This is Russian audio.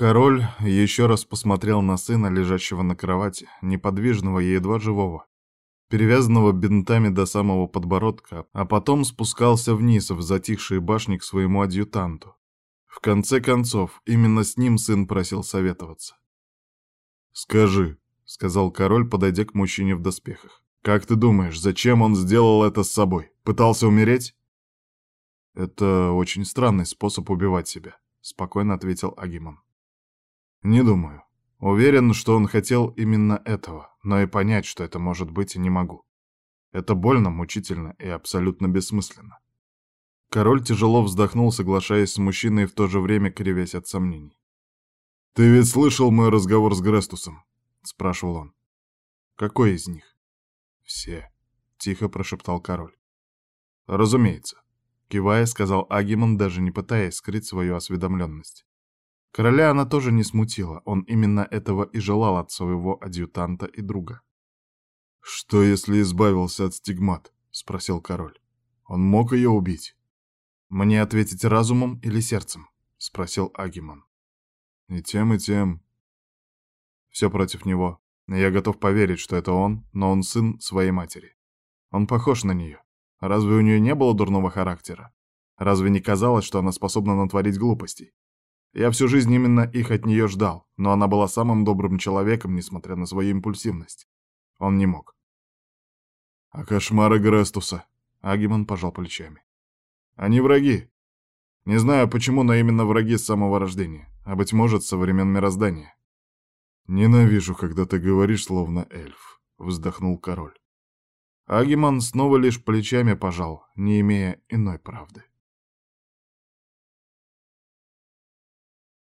Король еще раз посмотрел на сына, лежащего на кровати, неподвижного и едва живого, перевязанного бинтами до самого подбородка, а потом спускался вниз в затихшие башни к своему адъютанту. В конце концов, именно с ним сын просил советоваться. «Скажи», — сказал король, подойдя к мужчине в доспехах, «как ты думаешь, зачем он сделал это с собой? Пытался умереть?» «Это очень странный способ убивать себя», — спокойно ответил Агимон. «Не думаю. Уверен, что он хотел именно этого, но и понять, что это может быть, и не могу. Это больно, мучительно и абсолютно бессмысленно. Король тяжело вздохнул, соглашаясь с мужчиной, в то же время кривясь от сомнений. «Ты ведь слышал мой разговор с Грестусом?» — спрашивал он. «Какой из них?» «Все», — тихо прошептал король. «Разумеется», — кивая, сказал Агимон, даже не пытаясь скрыть свою осведомленность. Короля она тоже не смутила, он именно этого и желал от своего адъютанта и друга. «Что, если избавился от стигмат?» — спросил король. «Он мог ее убить?» «Мне ответить разумом или сердцем?» — спросил Агимон. «И тем, и тем». «Все против него. Я готов поверить, что это он, но он сын своей матери. Он похож на нее. Разве у нее не было дурного характера? Разве не казалось, что она способна натворить глупостей? Я всю жизнь именно их от нее ждал, но она была самым добрым человеком, несмотря на свою импульсивность. Он не мог. «А кошмары Грестуса?» Агимон пожал плечами. «Они враги. Не знаю почему, но именно враги с самого рождения, а, быть может, со времен мироздания». «Ненавижу, когда ты говоришь, словно эльф», — вздохнул король. Агимон снова лишь плечами пожал, не имея иной правды.